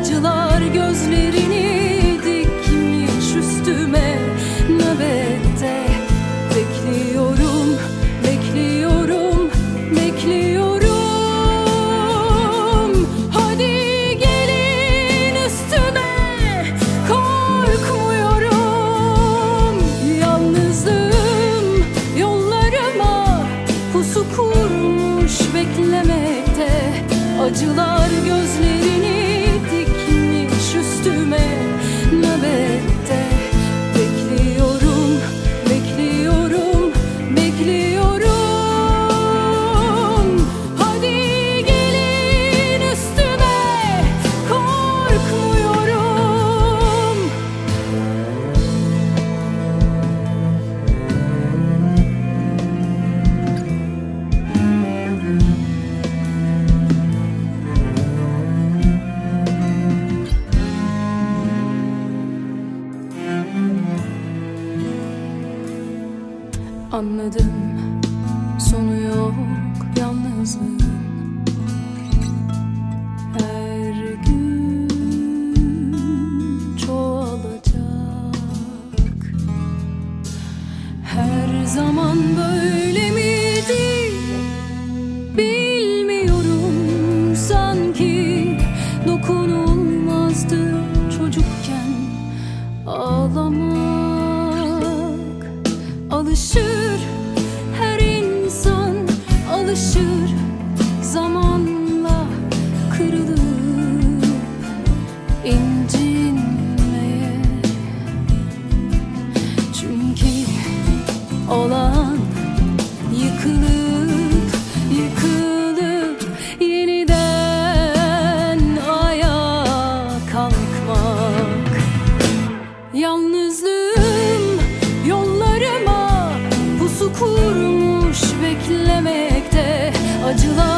Acılar gözlerini dikmiş üstüme. Nöbette Bekliyorum, bekliyorum, bekliyorum. Hadi gelin üstüme korkmuyorum. Yalnızlığım yollarıma pusu kurmuş beklemekte. Acılar gözlerini Anladım. Sonu yok yalnızlığın. Her gün çoğalacak. Her zaman böyle miydi? Bilmiyorum. Sanki dokunulmazdı çocukken. Ağlamak Alışır alışır zamanla kırılıp incinmeye Çünkü olan yıkılır. Too love.